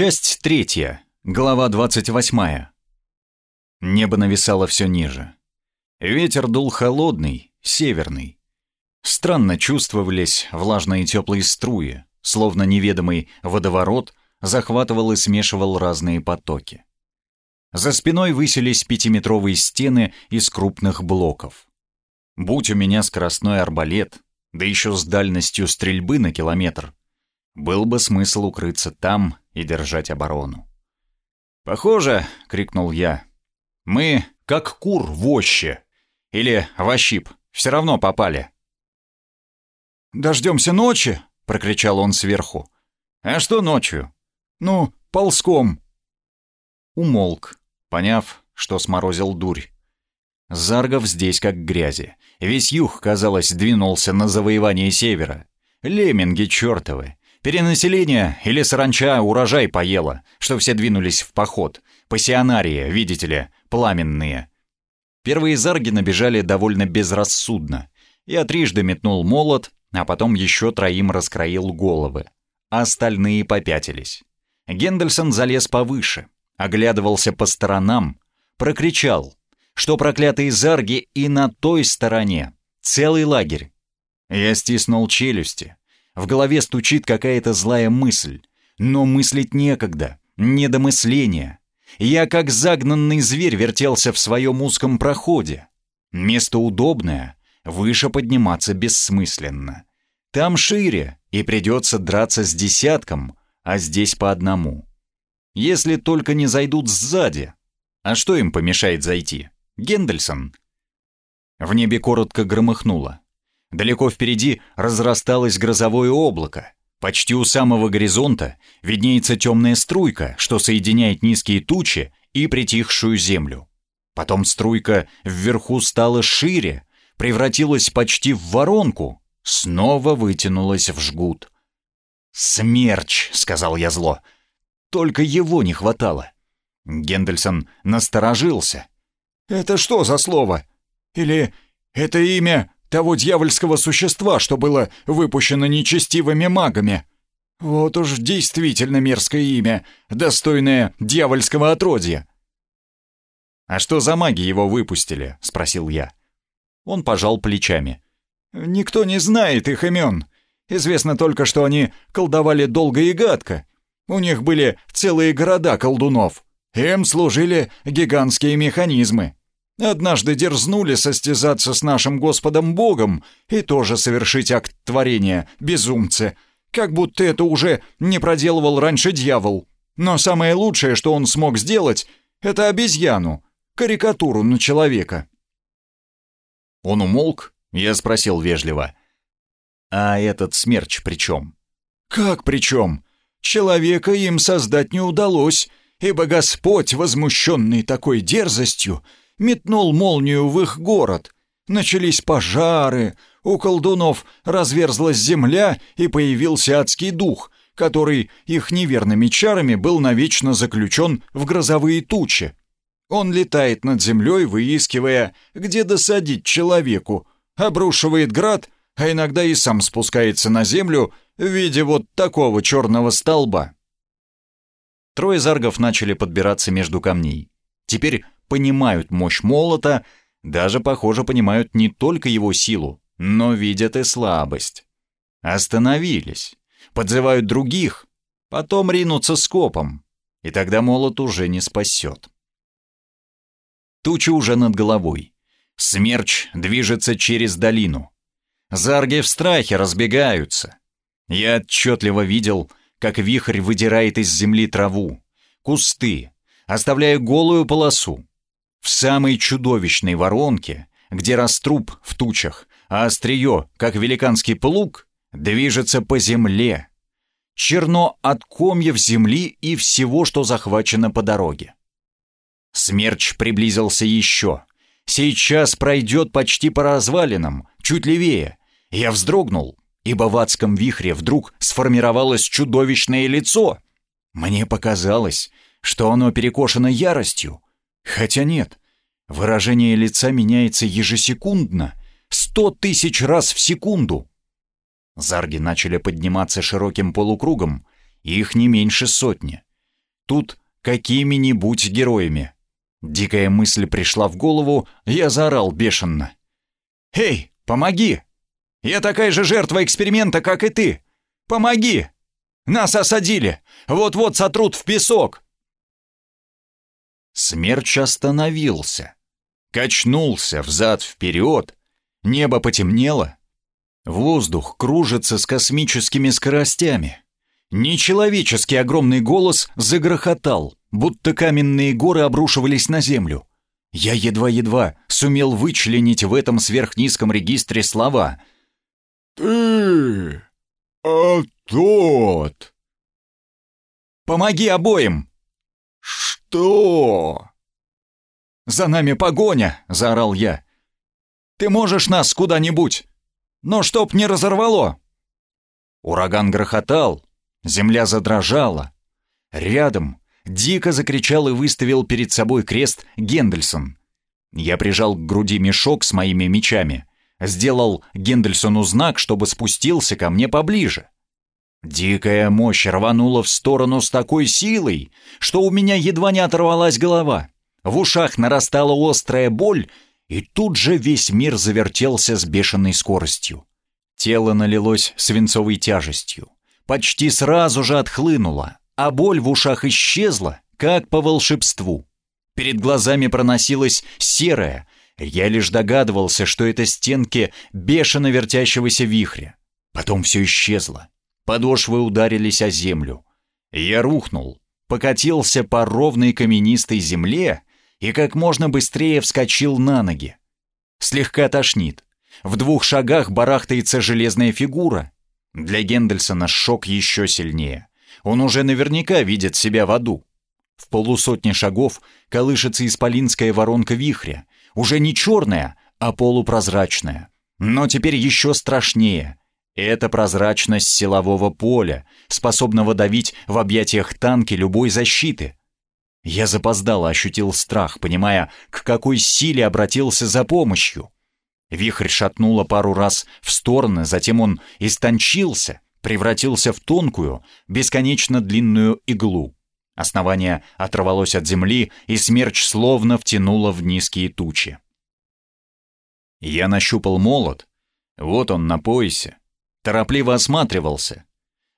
Часть третья, глава двадцать восьмая. Небо нависало все ниже. Ветер дул холодный, северный. Странно чувствовались влажные теплые струи, словно неведомый водоворот захватывал и смешивал разные потоки. За спиной высились пятиметровые стены из крупных блоков. Будь у меня скоростной арбалет, да еще с дальностью стрельбы на километр, был бы смысл укрыться там и держать оборону. «Похоже», — крикнул я, — «мы как кур в още. Или в ощип, все равно попали». «Дождемся ночи?» — прокричал он сверху. «А что ночью?» «Ну, ползком». Умолк, поняв, что сморозил дурь. Заргов здесь как грязи. Весь юг, казалось, двинулся на завоевание севера. Лемминги чертовы. Перенаселение или саранча урожай поела, что все двинулись в поход. Пассионарии, видите ли, пламенные. Первые зарги набежали довольно безрассудно. Я трижды метнул молот, а потом еще троим раскроил головы. Остальные попятились. Гендельсон залез повыше, оглядывался по сторонам, прокричал, что проклятые зарги и на той стороне. Целый лагерь. Я стиснул челюсти. В голове стучит какая-то злая мысль. Но мыслить некогда. Недомысление. Я как загнанный зверь вертелся в своем узком проходе. Место удобное, выше подниматься бессмысленно. Там шире, и придется драться с десятком, а здесь по одному. Если только не зайдут сзади. А что им помешает зайти? Гендельсон. В небе коротко громыхнуло. Далеко впереди разрасталось грозовое облако. Почти у самого горизонта виднеется темная струйка, что соединяет низкие тучи и притихшую землю. Потом струйка вверху стала шире, превратилась почти в воронку, снова вытянулась в жгут. «Смерч!» — сказал я зло. «Только его не хватало». Гендельсон насторожился — это что за слово? Или это имя того дьявольского существа, что было выпущено нечестивыми магами? Вот уж действительно мерзкое имя, достойное дьявольского отродья. «А что за маги его выпустили?» — спросил я. Он пожал плечами. «Никто не знает их имен. Известно только, что они колдовали долго и гадко. У них были целые города колдунов. Им служили гигантские механизмы. Однажды дерзнули состязаться с нашим Господом Богом и тоже совершить акт творения, безумцы, как будто это уже не проделывал раньше дьявол. Но самое лучшее, что он смог сделать, это обезьяну, карикатуру на человека. Он умолк, я спросил вежливо. «А этот смерч при чем?» «Как при чем? Человека им создать не удалось, ибо Господь, возмущенный такой дерзостью, метнул молнию в их город. Начались пожары, у колдунов разверзлась земля и появился адский дух, который их неверными чарами был навечно заключен в грозовые тучи. Он летает над землей, выискивая, где досадить человеку, обрушивает град, а иногда и сам спускается на землю в виде вот такого черного столба. Трое заргов начали подбираться между камней. Теперь понимают мощь молота, даже, похоже, понимают не только его силу, но видят и слабость. Остановились, подзывают других, потом ринутся скопом, и тогда молот уже не спасет. Туча уже над головой. Смерч движется через долину. Зарги в страхе разбегаются. Я отчетливо видел, как вихрь выдирает из земли траву, кусты, оставляя голую полосу. В самой чудовищной воронке, где раструб в тучах, а острие, как великанский плуг, движется по земле. Черно от комьев земли и всего, что захвачено по дороге. Смерч приблизился еще. Сейчас пройдет почти по развалинам, чуть левее. Я вздрогнул, ибо в адском вихре вдруг сформировалось чудовищное лицо. Мне показалось, что оно перекошено яростью, Хотя нет, выражение лица меняется ежесекундно, сто тысяч раз в секунду. Зарги начали подниматься широким полукругом, их не меньше сотни. тут какими-нибудь героями. Дикая мысль пришла в голову, я заорал бешено. «Эй, помоги! Я такая же жертва эксперимента, как и ты! Помоги! Нас осадили! Вот-вот сотрут в песок!» Смерч остановился, качнулся взад-вперед, небо потемнело, воздух кружится с космическими скоростями. Нечеловеческий огромный голос загрохотал, будто каменные горы обрушивались на землю. Я едва-едва сумел вычленить в этом сверхнизком регистре слова. «Ты... а тот...» «Помоги обоим!» «Что?» «За нами погоня!» — заорал я. «Ты можешь нас куда-нибудь? Но чтоб не разорвало!» Ураган грохотал, земля задрожала. Рядом дико закричал и выставил перед собой крест Гендельсон. Я прижал к груди мешок с моими мечами, сделал Гендельсону знак, чтобы спустился ко мне поближе. Дикая мощь рванула в сторону с такой силой, что у меня едва не оторвалась голова. В ушах нарастала острая боль, и тут же весь мир завертелся с бешеной скоростью. Тело налилось свинцовой тяжестью. Почти сразу же отхлынуло, а боль в ушах исчезла, как по волшебству. Перед глазами проносилась серая, я лишь догадывался, что это стенки бешено вертящегося вихря. Потом все исчезло. Подошвы ударились о землю. Я рухнул, покатился по ровной каменистой земле и как можно быстрее вскочил на ноги. Слегка тошнит. В двух шагах барахтается железная фигура. Для Гендельсона шок еще сильнее. Он уже наверняка видит себя в аду. В полусотни шагов колышется исполинская воронка вихря. Уже не черная, а полупрозрачная. Но теперь еще страшнее. Это прозрачность силового поля, способного давить в объятиях танки любой защиты. Я запоздало ощутил страх, понимая, к какой силе обратился за помощью. Вихрь шатнуло пару раз в стороны, затем он истончился, превратился в тонкую, бесконечно длинную иглу. Основание оторвалось от земли, и смерч словно втянуло в низкие тучи. Я нащупал молот. Вот он на поясе, торопливо осматривался.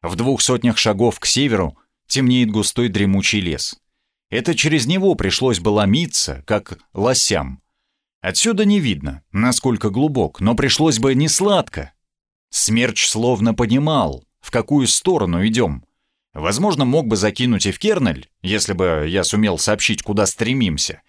В двух сотнях шагов к северу темнеет густой дремучий лес. Это через него пришлось бы ломиться, как лосям. Отсюда не видно, насколько глубок, но пришлось бы не сладко. Смерч словно понимал, в какую сторону идем. Возможно, мог бы закинуть и в Кернель, если бы я сумел сообщить, куда стремимся.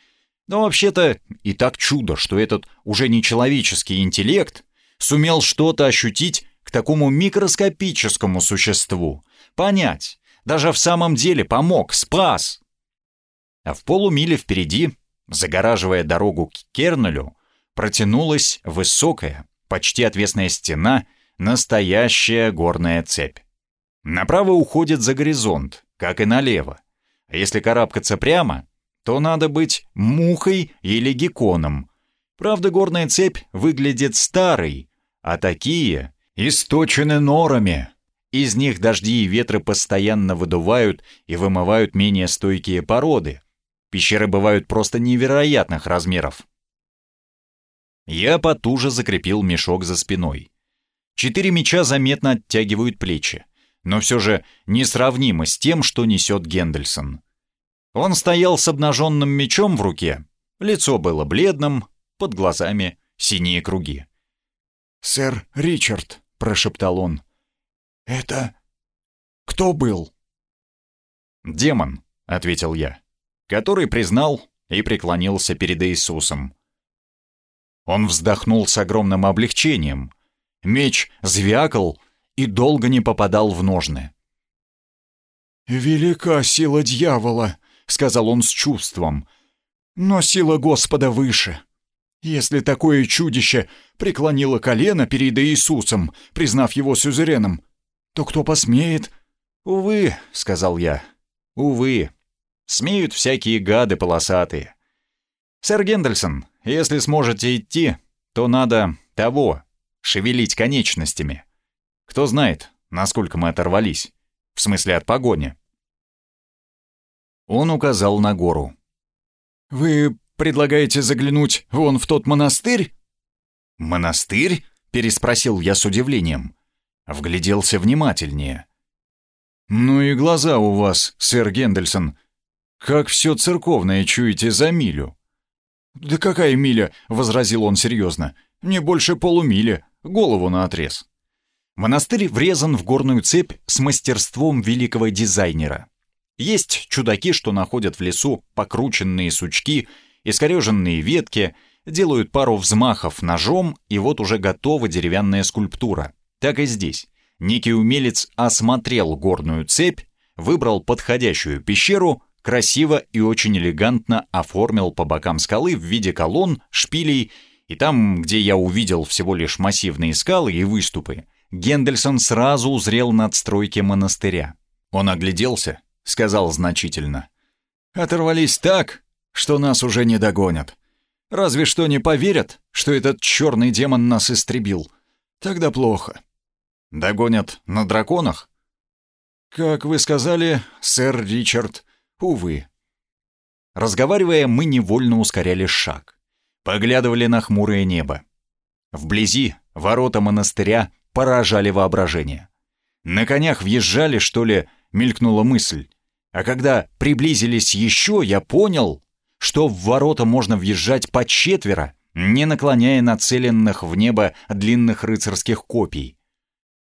Но вообще-то и так чудо, что этот уже не человеческий интеллект сумел что-то ощутить к такому микроскопическому существу, понять, даже в самом деле помог, спас. А в полумиле впереди, загораживая дорогу к Кернелю, протянулась высокая, почти отвесная стена, настоящая горная цепь. Направо уходит за горизонт, как и налево. А если карабкаться прямо, то надо быть мухой или гекконом. Правда, горная цепь выглядит старой, а такие источены норами. Из них дожди и ветры постоянно выдувают и вымывают менее стойкие породы. Пещеры бывают просто невероятных размеров. Я потуже закрепил мешок за спиной. Четыре меча заметно оттягивают плечи, но все же несравнимо с тем, что несет Гендельсон. Он стоял с обнаженным мечом в руке, лицо было бледным, под глазами синие круги. «Сэр Ричард», — прошептал он. «Это... кто был?» «Демон», — ответил я, который признал и преклонился перед Иисусом. Он вздохнул с огромным облегчением. Меч звякал и долго не попадал в ножны. «Велика сила дьявола», — сказал он с чувством, — «но сила Господа выше». Если такое чудище преклонило колено перед Иисусом, признав его сюзереном, то кто посмеет? «Увы», — сказал я, — «увы. Смеют всякие гады полосатые. Сэр Гендельсон, если сможете идти, то надо того, шевелить конечностями. Кто знает, насколько мы оторвались. В смысле от погони. Он указал на гору. «Вы предлагаете заглянуть вон в тот монастырь?» «Монастырь?» — переспросил я с удивлением. Вгляделся внимательнее. «Ну и глаза у вас, сэр Гендельсон. Как все церковное чуете за милю?» «Да какая миля?» — возразил он серьезно. «Не больше полумили, голову наотрез». Монастырь врезан в горную цепь с мастерством великого дизайнера. Есть чудаки, что находят в лесу покрученные сучки, искореженные ветки, делают пару взмахов ножом, и вот уже готова деревянная скульптура. Так и здесь. Некий умелец осмотрел горную цепь, выбрал подходящую пещеру, красиво и очень элегантно оформил по бокам скалы в виде колонн, шпилей, и там, где я увидел всего лишь массивные скалы и выступы, Гендельсон сразу узрел надстройки монастыря. Он огляделся, сказал значительно. «Оторвались так, что нас уже не догонят. Разве что не поверят, что этот черный демон нас истребил. Тогда плохо». «Догонят на драконах?» «Как вы сказали, сэр Ричард, увы». Разговаривая, мы невольно ускоряли шаг. Поглядывали на хмурое небо. Вблизи ворота монастыря поражали воображение. На конях въезжали, что ли, мелькнула мысль. А когда приблизились еще, я понял, что в ворота можно въезжать по четверо, не наклоняя нацеленных в небо длинных рыцарских копий.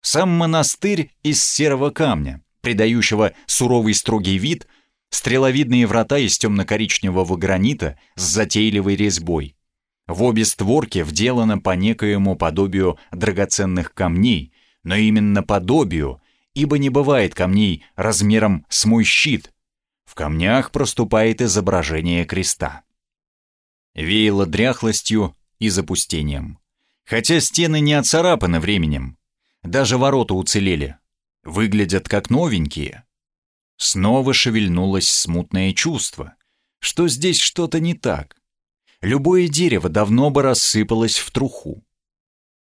Сам монастырь из серого камня, придающего суровый строгий вид, стреловидные врата из темно-коричневого гранита с затейливой резьбой. В обе створки вделано по некоему подобию драгоценных камней, но именно подобию, ибо не бывает камней размером с мой щит. В камнях проступает изображение креста. Веяло дряхлостью и запустением. Хотя стены не оцарапаны временем. Даже ворота уцелели. Выглядят как новенькие. Снова шевельнулось смутное чувство, что здесь что-то не так любое дерево давно бы рассыпалось в труху.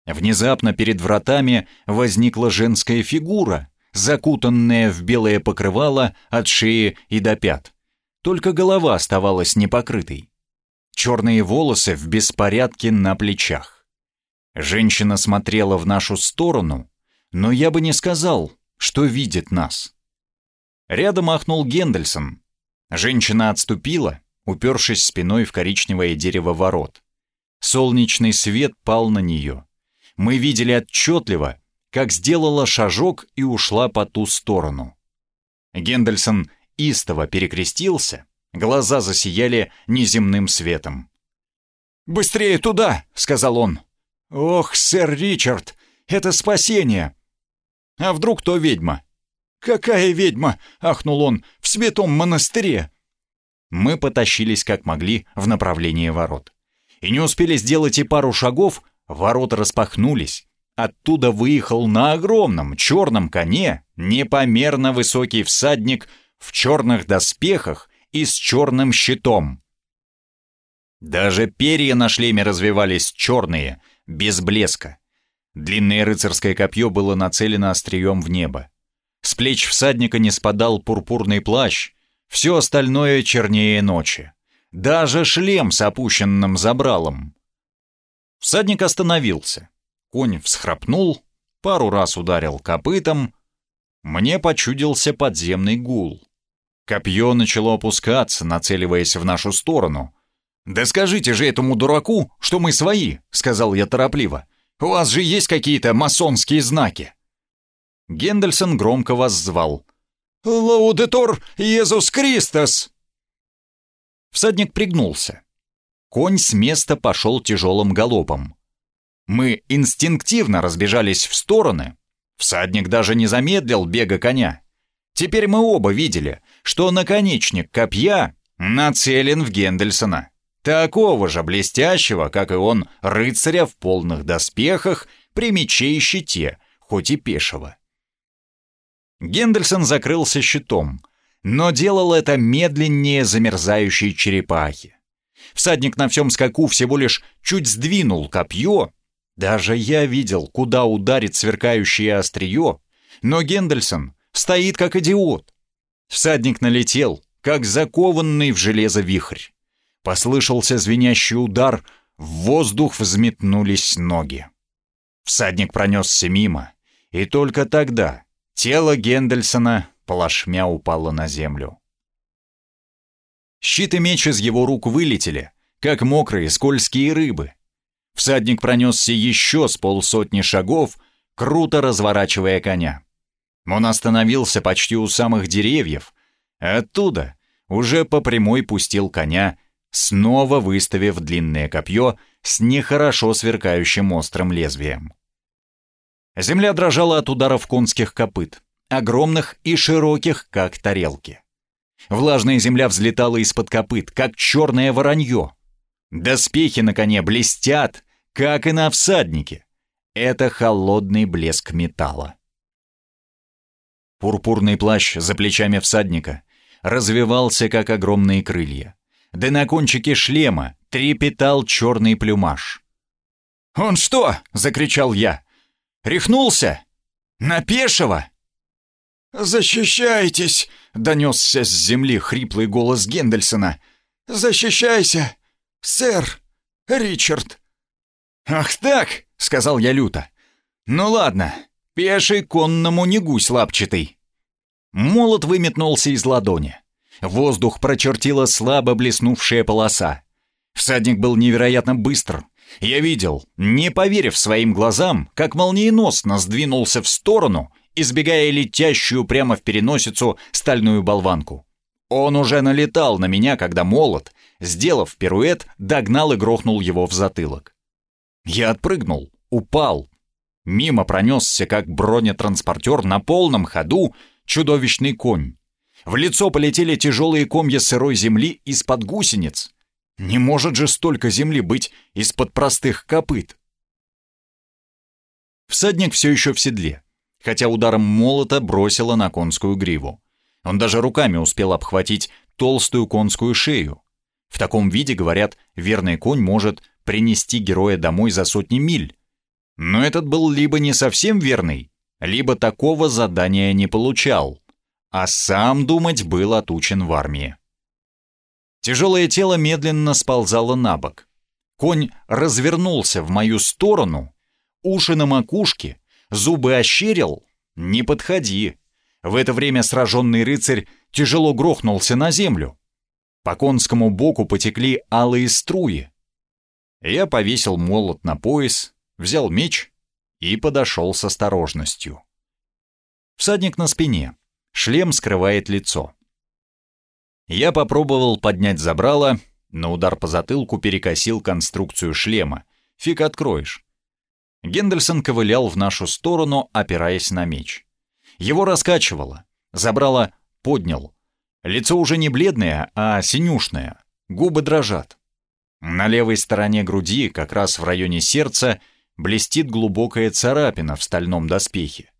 Внезапно перед вратами возникла женская фигура, закутанная в белое покрывало от шеи и до пят. Только голова оставалась непокрытой. Черные волосы в беспорядке на плечах. Женщина смотрела в нашу сторону, но я бы не сказал, что видит нас. Рядом ахнул Гендельсон. Женщина отступила, упершись спиной в коричневое дерево ворот. Солнечный свет пал на нее. Мы видели отчетливо, как сделала шажок и ушла по ту сторону. Гендельсон истово перекрестился, глаза засияли неземным светом. «Быстрее туда!» — сказал он. «Ох, сэр Ричард, это спасение!» «А вдруг то ведьма?» «Какая ведьма?» — ахнул он. «В святом монастыре!» Мы потащились как могли в направлении ворот. И не успели сделать и пару шагов, ворота распахнулись. Оттуда выехал на огромном черном коне непомерно высокий всадник в черных доспехах и с черным щитом. Даже перья на шлеме развивались черные, без блеска. Длинное рыцарское копье было нацелено острием в небо. С плеч всадника не спадал пурпурный плащ, все остальное чернее ночи. Даже шлем с опущенным забралом. Всадник остановился. Конь всхрапнул, пару раз ударил копытом. Мне почудился подземный гул. Копье начало опускаться, нацеливаясь в нашу сторону. «Да скажите же этому дураку, что мы свои», — сказал я торопливо. «У вас же есть какие-то масонские знаки». Гендельсон громко воззвал — «Лаудетор Иисус Христос!» Всадник пригнулся. Конь с места пошел тяжелым галопом. Мы инстинктивно разбежались в стороны. Всадник даже не замедлил бега коня. Теперь мы оба видели, что наконечник копья нацелен в Гендельсона. Такого же блестящего, как и он, рыцаря в полных доспехах, при мече и щите, хоть и пешего. Гендельсон закрылся щитом, но делал это медленнее замерзающей черепахи. Всадник на всем скаку всего лишь чуть сдвинул копье. Даже я видел, куда ударит сверкающее острие, но Гендельсон стоит как идиот. Всадник налетел, как закованный в железо вихрь. Послышался звенящий удар, в воздух взметнулись ноги. Всадник пронесся мимо, и только тогда тело Гендельсона плашмя упало на землю. Щит и меч из его рук вылетели, как мокрые скользкие рыбы. Всадник пронесся еще с полсотни шагов, круто разворачивая коня. Он остановился почти у самых деревьев, а оттуда уже по прямой пустил коня, снова выставив длинное копье с нехорошо сверкающим острым лезвием. Земля дрожала от ударов конских копыт, огромных и широких, как тарелки. Влажная земля взлетала из-под копыт, как черное воронье. Доспехи на коне блестят, как и на всаднике. Это холодный блеск металла. Пурпурный плащ за плечами всадника развивался, как огромные крылья. Да на кончике шлема трепетал черный плюмаж. «Он что?» — закричал я. «Рехнулся? На пешего?» «Защищайтесь!» — донесся с земли хриплый голос Гендельсона. «Защищайся, сэр Ричард!» «Ах так!» — сказал я люто. «Ну ладно, пеший конному не гусь лапчатый». Молот выметнулся из ладони. Воздух прочертила слабо блеснувшая полоса. Всадник был невероятно быстр. Я видел, не поверив своим глазам, как молниеносно сдвинулся в сторону, избегая летящую прямо в переносицу стальную болванку. Он уже налетал на меня, когда молот, сделав пируэт, догнал и грохнул его в затылок. Я отпрыгнул, упал. Мимо пронесся, как бронетранспортер на полном ходу, чудовищный конь. В лицо полетели тяжелые комья сырой земли из-под гусениц. Не может же столько земли быть из-под простых копыт. Всадник все еще в седле, хотя ударом молота бросило на конскую гриву. Он даже руками успел обхватить толстую конскую шею. В таком виде, говорят, верный конь может принести героя домой за сотни миль. Но этот был либо не совсем верный, либо такого задания не получал, а сам думать был отучен в армии. Тяжелое тело медленно сползало на бок. Конь развернулся в мою сторону, уши на макушке, зубы ощерил. «Не подходи!» В это время сраженный рыцарь тяжело грохнулся на землю. По конскому боку потекли алые струи. Я повесил молот на пояс, взял меч и подошел с осторожностью. Всадник на спине, шлем скрывает лицо. Я попробовал поднять забрало, но удар по затылку перекосил конструкцию шлема. Фиг откроешь. Гендельсон ковылял в нашу сторону, опираясь на меч. Его раскачивало. Забрало поднял. Лицо уже не бледное, а синюшное. Губы дрожат. На левой стороне груди, как раз в районе сердца, блестит глубокая царапина в стальном доспехе.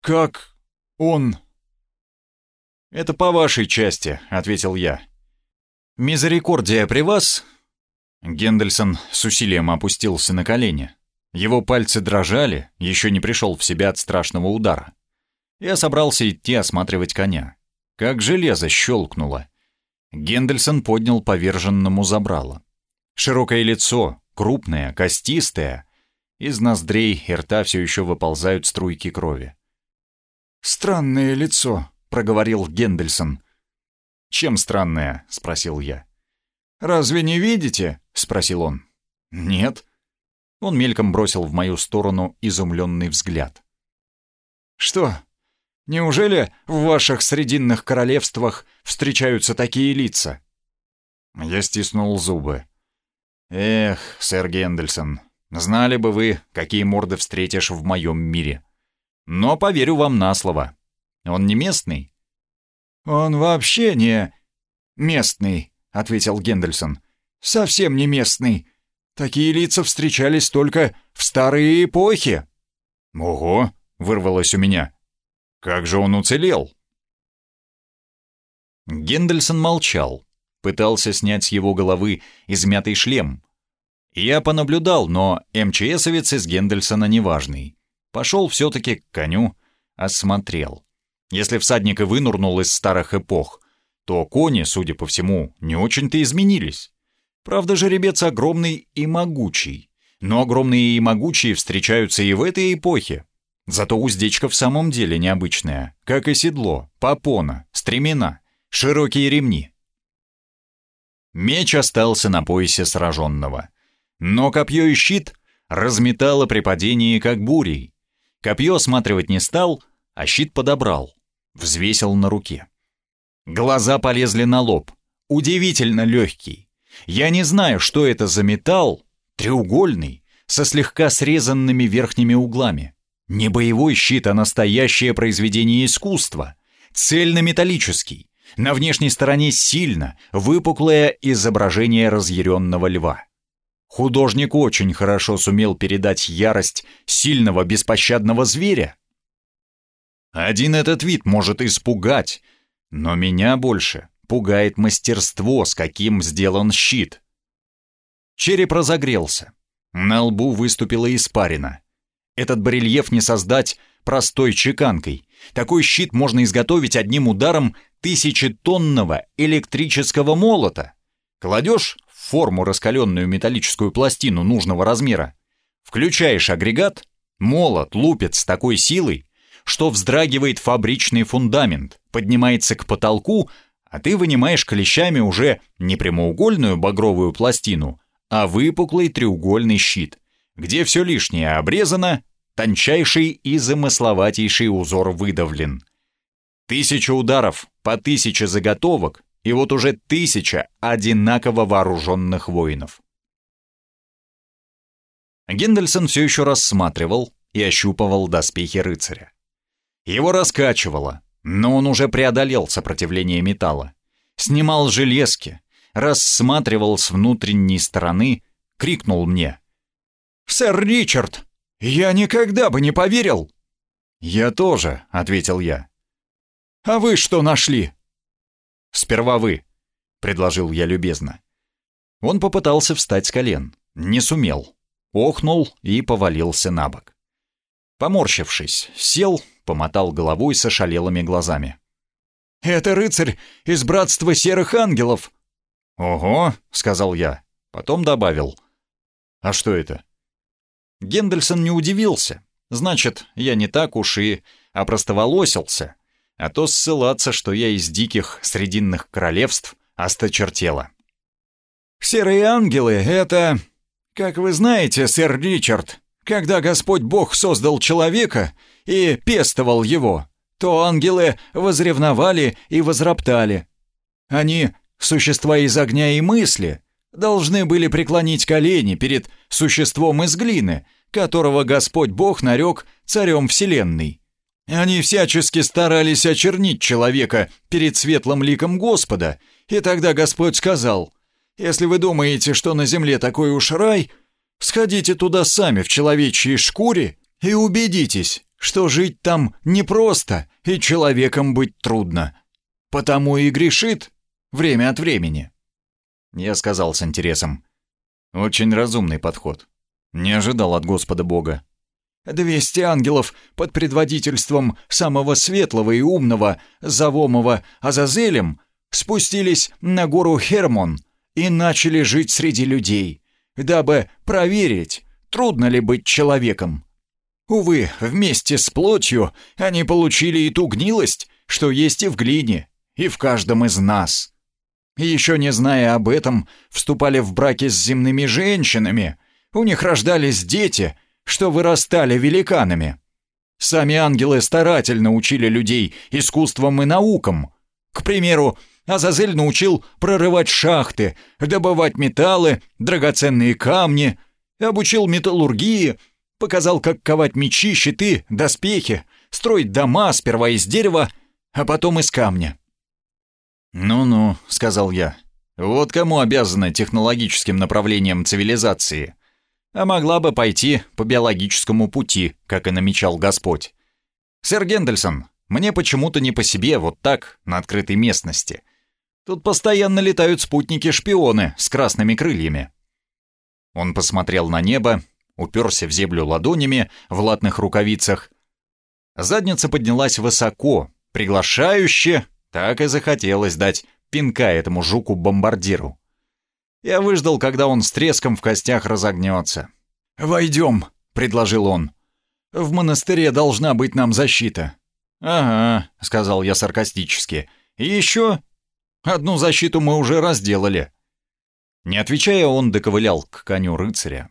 «Как он...» «Это по вашей части», — ответил я. «Мизерикордия при вас?» Гендельсон с усилием опустился на колени. Его пальцы дрожали, еще не пришел в себя от страшного удара. Я собрался идти осматривать коня. Как железо щелкнуло. Гендельсон поднял поверженному забрало. Широкое лицо, крупное, костистое. Из ноздрей и рта все еще выползают струйки крови. «Странное лицо», — проговорил Гендельсон. «Чем странное?» — спросил я. «Разве не видите?» — спросил он. «Нет». Он мельком бросил в мою сторону изумленный взгляд. «Что, неужели в ваших срединных королевствах встречаются такие лица?» Я стиснул зубы. «Эх, сэр Гендельсон, знали бы вы, какие морды встретишь в моем мире. Но поверю вам на слово. Он не местный?» «Он вообще не местный», — ответил Гендельсон. «Совсем не местный. Такие лица встречались только в старые эпохи». «Ого!» — вырвалось у меня. «Как же он уцелел?» Гендельсон молчал, пытался снять с его головы измятый шлем. Я понаблюдал, но МЧСовец из Гендельсона неважный. Пошел все-таки к коню, осмотрел. Если всадник и вынурнул из старых эпох, то кони, судя по всему, не очень-то изменились. Правда, жеребец огромный и могучий. Но огромные и могучие встречаются и в этой эпохе. Зато уздечка в самом деле необычная, как и седло, попона, стремена, широкие ремни. Меч остался на поясе сраженного. Но копье и щит разметало при падении, как бурей. Копье осматривать не стал, а щит подобрал, взвесил на руке. Глаза полезли на лоб. Удивительно легкий. Я не знаю, что это за металл, треугольный, со слегка срезанными верхними углами. Не боевой щит, а настоящее произведение искусства. Цельнометаллический. На внешней стороне сильно выпуклое изображение разъяренного льва. Художник очень хорошо сумел передать ярость сильного беспощадного зверя. Один этот вид может испугать, но меня больше пугает мастерство, с каким сделан щит. Череп разогрелся. На лбу выступила испарина. Этот барельеф не создать простой чеканкой. Такой щит можно изготовить одним ударом тысячетонного электрического молота. Кладешь в форму раскаленную металлическую пластину нужного размера, включаешь агрегат, молот лупит с такой силой, что вздрагивает фабричный фундамент, поднимается к потолку, а ты вынимаешь клещами уже не прямоугольную багровую пластину, а выпуклый треугольный щит, где все лишнее обрезано, тончайший и замысловатейший узор выдавлен. Тысяча ударов по тысяче заготовок, и вот уже тысяча одинаково вооруженных воинов. Гендельсон все еще рассматривал и ощупывал доспехи рыцаря. Его раскачивало, но он уже преодолел сопротивление металла. Снимал железки, рассматривал с внутренней стороны, крикнул мне. «Сэр Ричард, я никогда бы не поверил!» «Я тоже», — ответил я. «А вы что нашли?» «Сперва вы», — предложил я любезно. Он попытался встать с колен, не сумел, охнул и повалился на бок. Поморщившись, сел, помотал головой с ошалелыми глазами. «Это рыцарь из братства серых ангелов!» «Ого!» — сказал я. Потом добавил. «А что это?» Гендельсон не удивился. Значит, я не так уж и опростоволосился, а то ссылаться, что я из диких срединных королевств, осточертело. «Серые ангелы — это... Как вы знаете, сэр Ричард, когда Господь Бог создал человека и пестовал его, то ангелы возревновали и возроптали. Они существа из огня и мысли, должны были преклонить колени перед существом из глины, которого Господь Бог нарек царем вселенной. Они всячески старались очернить человека перед светлым ликом Господа, и тогда Господь сказал, «Если вы думаете, что на земле такой уж рай, сходите туда сами в человечьей шкуре и убедитесь, что жить там непросто и человеком быть трудно. Потому и грешит Время от времени. Я сказал с интересом. Очень разумный подход. Не ожидал от Господа Бога. Двести ангелов под предводительством самого светлого и умного, завомого Азазелем, спустились на гору Хермон и начали жить среди людей, дабы проверить, трудно ли быть человеком. Увы, вместе с плотью они получили и ту гнилость, что есть и в глине, и в каждом из нас еще не зная об этом, вступали в браки с земными женщинами. У них рождались дети, что вырастали великанами. Сами ангелы старательно учили людей искусствам и наукам. К примеру, Азазель научил прорывать шахты, добывать металлы, драгоценные камни, обучил металлургии, показал, как ковать мечи, щиты, доспехи, строить дома сперва из дерева, а потом из камня. «Ну-ну», — сказал я. «Вот кому обязана технологическим направлением цивилизации. А могла бы пойти по биологическому пути, как и намечал Господь. Сэр Гендельсон, мне почему-то не по себе вот так, на открытой местности. Тут постоянно летают спутники-шпионы с красными крыльями». Он посмотрел на небо, уперся в землю ладонями в латных рукавицах. Задница поднялась высоко, приглашающе, Так и захотелось дать пинка этому жуку-бомбардиру. Я выждал, когда он с треском в костях разогнется. «Войдем», — предложил он. «В монастыре должна быть нам защита». «Ага», — сказал я саркастически. еще? Одну защиту мы уже разделали». Не отвечая, он доковылял к коню рыцаря.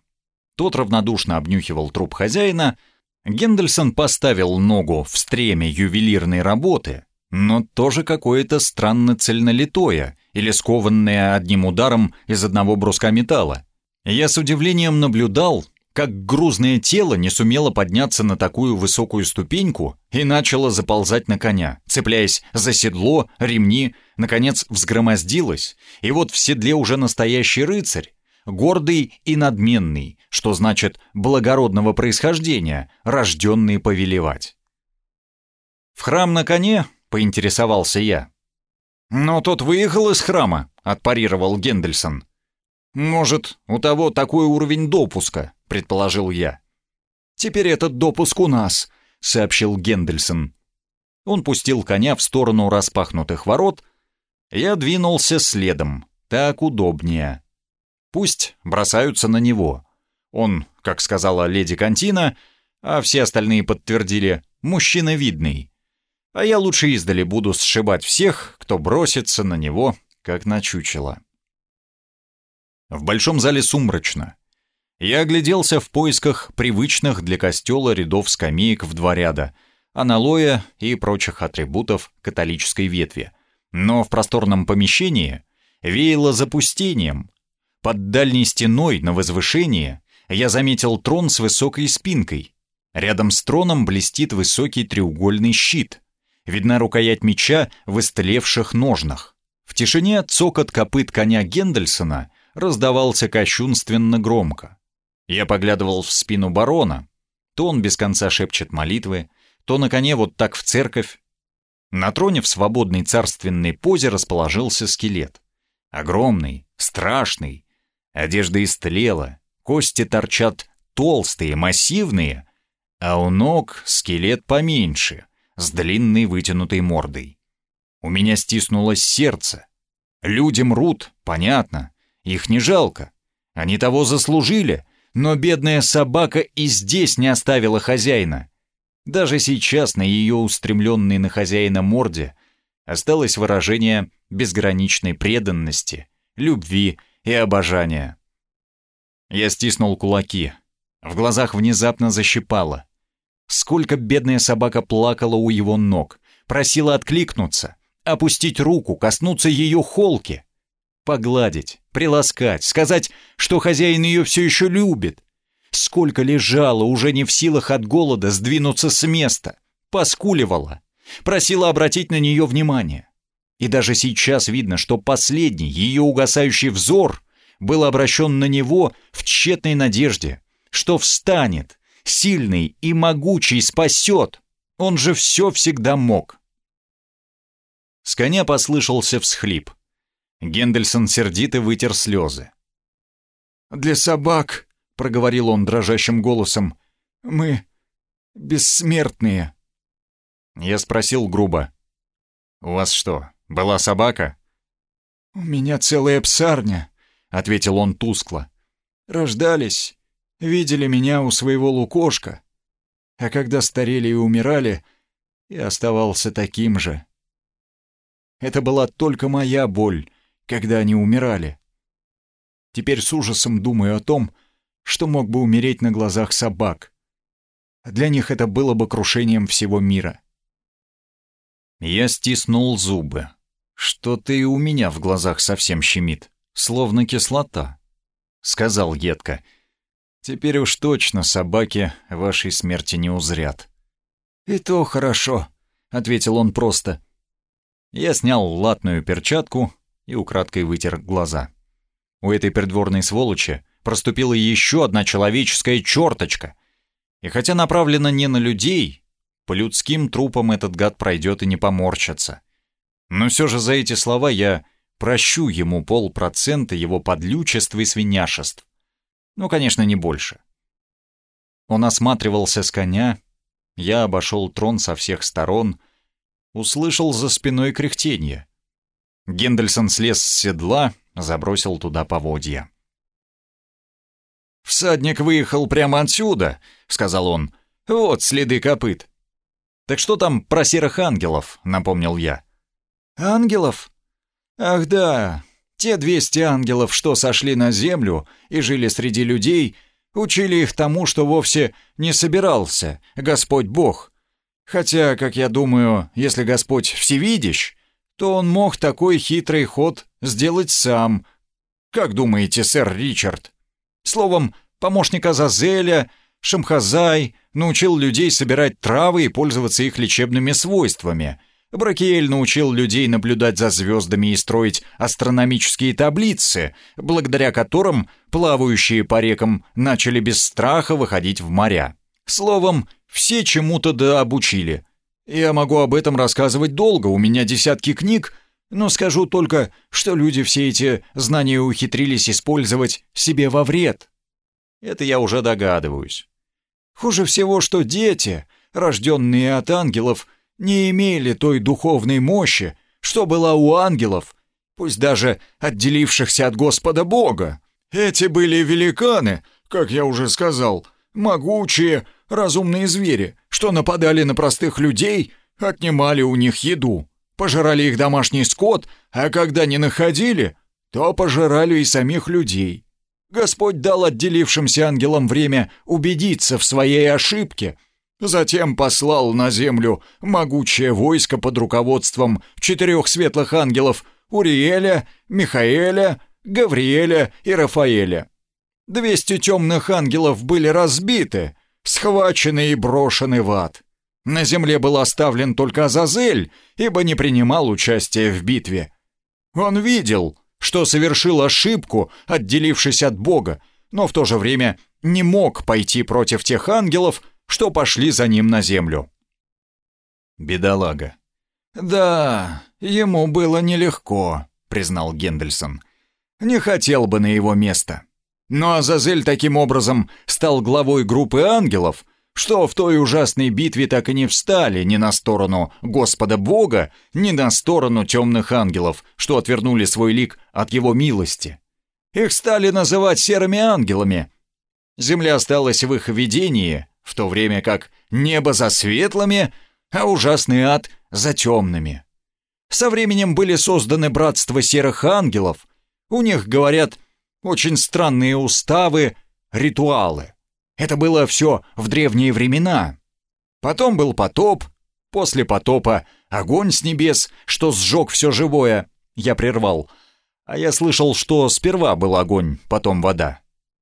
Тот равнодушно обнюхивал труп хозяина. Гендельсон поставил ногу в стреме ювелирной работы, но тоже какое-то странно цельнолитое или скованное одним ударом из одного бруска металла. Я с удивлением наблюдал, как грузное тело не сумело подняться на такую высокую ступеньку и начало заползать на коня, цепляясь за седло, ремни, наконец взгромоздилось, и вот в седле уже настоящий рыцарь, гордый и надменный, что значит благородного происхождения, рожденный повелевать. «В храм на коне?» — поинтересовался я. «Но тот выехал из храма», — отпарировал Гендельсон. «Может, у того такой уровень допуска», — предположил я. «Теперь этот допуск у нас», — сообщил Гендельсон. Он пустил коня в сторону распахнутых ворот. Я двинулся следом. Так удобнее. Пусть бросаются на него. Он, как сказала леди Кантина, а все остальные подтвердили, мужчина видный. А я лучше издали буду сшибать всех, кто бросится на него, как на чучело. В большом зале сумрачно. Я огляделся в поисках привычных для костела рядов скамеек в два ряда, аналоя и прочих атрибутов католической ветви. Но в просторном помещении веяло запустением. Под дальней стеной на возвышении я заметил трон с высокой спинкой. Рядом с троном блестит высокий треугольный щит. Видна рукоять меча в истлевших ножнах. В тишине цокот копыт коня Гендельсона раздавался кощунственно громко. Я поглядывал в спину барона. То он без конца шепчет молитвы, то на коне вот так в церковь. На троне в свободной царственной позе расположился скелет. Огромный, страшный. Одежда истлела, кости торчат толстые, массивные, а у ног скелет поменьше, с длинной вытянутой мордой. У меня стиснулось сердце. Люди мрут, понятно, их не жалко. Они того заслужили, но бедная собака и здесь не оставила хозяина. Даже сейчас на ее устремленной на хозяина морде осталось выражение безграничной преданности, любви и обожания. Я стиснул кулаки. В глазах внезапно защипало. Сколько бедная собака плакала у его ног, просила откликнуться, опустить руку, коснуться ее холки погладить, приласкать, сказать, что хозяин ее все еще любит. Сколько лежала, уже не в силах от голода сдвинуться с места, поскуливала, просила обратить на нее внимание. И даже сейчас видно, что последний, ее угасающий взор был обращен на него в тщетной надежде, что встанет, сильный и могучий спасет. Он же все всегда мог. С коня послышался всхлип — Гендельсон сердито вытер слезы. «Для собак», — проговорил он дрожащим голосом, — «мы бессмертные». Я спросил грубо. «У вас что, была собака?» «У меня целая псарня», — ответил он тускло. «Рождались, видели меня у своего лукошка, а когда старели и умирали, я оставался таким же. Это была только моя боль, когда они умирали. Теперь с ужасом думаю о том, что мог бы умереть на глазах собак. Для них это было бы крушением всего мира. Я стиснул зубы. Что-то и у меня в глазах совсем щемит, словно кислота. Сказал едко. Теперь уж точно собаки вашей смерти не узрят. «И то хорошо», — ответил он просто. Я снял латную перчатку, и украдкой вытер глаза. У этой придворной сволочи проступила еще одна человеческая черточка. И хотя направлена не на людей, по людским трупам этот гад пройдет и не поморщится. Но все же за эти слова я прощу ему полпроцента его подлючеств и свиняшеств. Ну, конечно, не больше. Он осматривался с коня, я обошел трон со всех сторон. услышал за спиной кряхтенье. Гендельсон слез с седла, забросил туда поводья. «Всадник выехал прямо отсюда», — сказал он. «Вот следы копыт». «Так что там про серых ангелов?» — напомнил я. «Ангелов? Ах да, те двести ангелов, что сошли на землю и жили среди людей, учили их тому, что вовсе не собирался Господь Бог. Хотя, как я думаю, если Господь всевидящ, то он мог такой хитрый ход сделать сам. Как думаете, сэр Ричард? Словом, помощник Азазеля, Шамхазай научил людей собирать травы и пользоваться их лечебными свойствами. Бракиэль научил людей наблюдать за звездами и строить астрономические таблицы, благодаря которым плавающие по рекам начали без страха выходить в моря. Словом, все чему-то да обучили. Я могу об этом рассказывать долго, у меня десятки книг, но скажу только, что люди все эти знания ухитрились использовать себе во вред. Это я уже догадываюсь. Хуже всего, что дети, рожденные от ангелов, не имели той духовной мощи, что была у ангелов, пусть даже отделившихся от Господа Бога. Эти были великаны, как я уже сказал, могучие, разумные звери, что нападали на простых людей, отнимали у них еду, пожирали их домашний скот, а когда не находили, то пожирали и самих людей. Господь дал отделившимся ангелам время убедиться в своей ошибке, затем послал на землю могучее войско под руководством четырех светлых ангелов Уриэля, Михаэля, Гавриэля и Рафаэля. Двести темных ангелов были разбиты, схвачены и брошены в ад. На земле был оставлен только Азазель, ибо не принимал участия в битве. Он видел, что совершил ошибку, отделившись от Бога, но в то же время не мог пойти против тех ангелов, что пошли за ним на землю. Бедолага. «Да, ему было нелегко», — признал Гендельсон. «Не хотел бы на его место». Но Азазель таким образом стал главой группы ангелов, что в той ужасной битве так и не встали ни на сторону Господа Бога, ни на сторону темных ангелов, что отвернули свой лик от его милости. Их стали называть серыми ангелами. Земля осталась в их видении, в то время как небо за светлыми, а ужасный ад за темными. Со временем были созданы братства серых ангелов. У них, говорят, очень странные уставы, ритуалы. Это было все в древние времена. Потом был потоп, после потопа огонь с небес, что сжег все живое. Я прервал. А я слышал, что сперва был огонь, потом вода.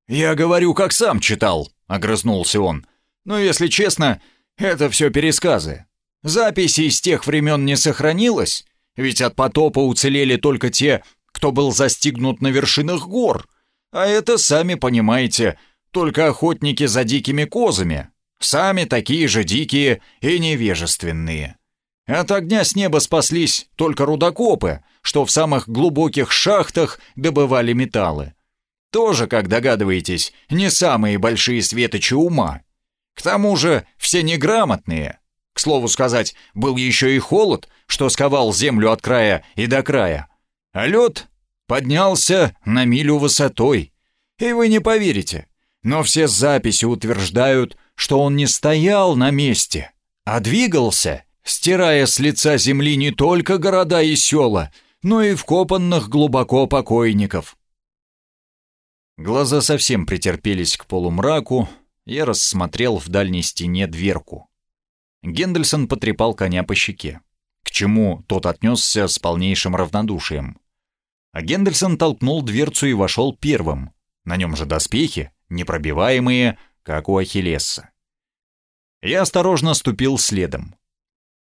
«Я говорю, как сам читал», — огрызнулся он. «Но если честно, это все пересказы. Записи из тех времен не сохранилось, ведь от потопа уцелели только те, кто был застигнут на вершинах гор. А это, сами понимаете, только охотники за дикими козами. Сами такие же дикие и невежественные. От огня с неба спаслись только рудокопы, что в самых глубоких шахтах добывали металлы. Тоже, как догадываетесь, не самые большие светочи ума. К тому же все неграмотные. К слову сказать, был еще и холод, что сковал землю от края и до края. А лед поднялся на милю высотой. И вы не поверите, но все записи утверждают, что он не стоял на месте, а двигался, стирая с лица земли не только города и села, но и вкопанных глубоко покойников. Глаза совсем претерпелись к полумраку, я рассмотрел в дальней стене дверку. Гендельсон потрепал коня по щеке, к чему тот отнесся с полнейшим равнодушием. А Гендельсон толкнул дверцу и вошел первым. На нем же доспехи, непробиваемые, как у Ахиллеса. Я осторожно ступил следом.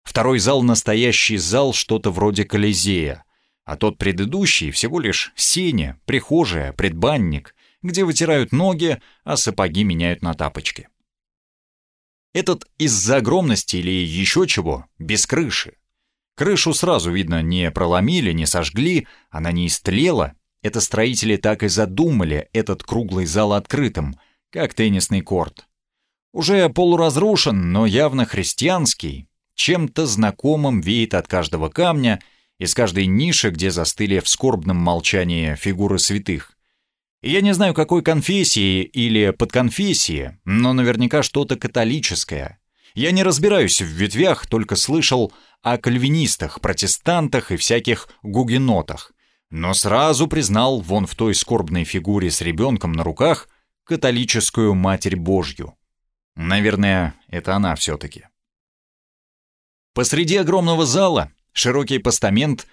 Второй зал — настоящий зал, что-то вроде Колизея, а тот предыдущий всего лишь сеня, прихожая, предбанник, где вытирают ноги, а сапоги меняют на тапочки. Этот из-за огромности или еще чего, без крыши. Крышу сразу, видно, не проломили, не сожгли, она не истлела. Это строители так и задумали этот круглый зал открытым, как теннисный корт. Уже полуразрушен, но явно христианский. чем-то знакомым веет от каждого камня, из каждой ниши, где застыли в скорбном молчании фигуры святых. Я не знаю, какой конфессии или подконфессии, но наверняка что-то католическое. Я не разбираюсь в ветвях, только слышал о кальвинистах, протестантах и всяких гугенотах. Но сразу признал вон в той скорбной фигуре с ребенком на руках католическую Матерь Божью. Наверное, это она все-таки. Посреди огромного зала широкий постамент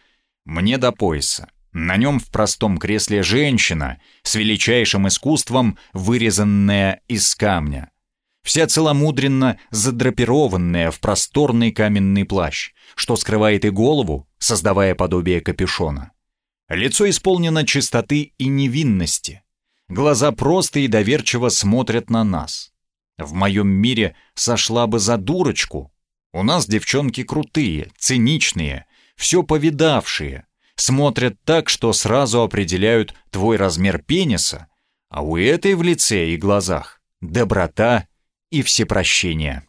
мне до пояса. На нем в простом кресле женщина, с величайшим искусством вырезанная из камня. Вся целомудренно задрапированная в просторный каменный плащ, что скрывает и голову, создавая подобие капюшона. Лицо исполнено чистоты и невинности. Глаза просто и доверчиво смотрят на нас. В моем мире сошла бы за дурочку. У нас девчонки крутые, циничные, все повидавшие, смотрят так, что сразу определяют твой размер пениса, а у этой в лице и глазах доброта и всепрощение.